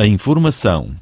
A informação.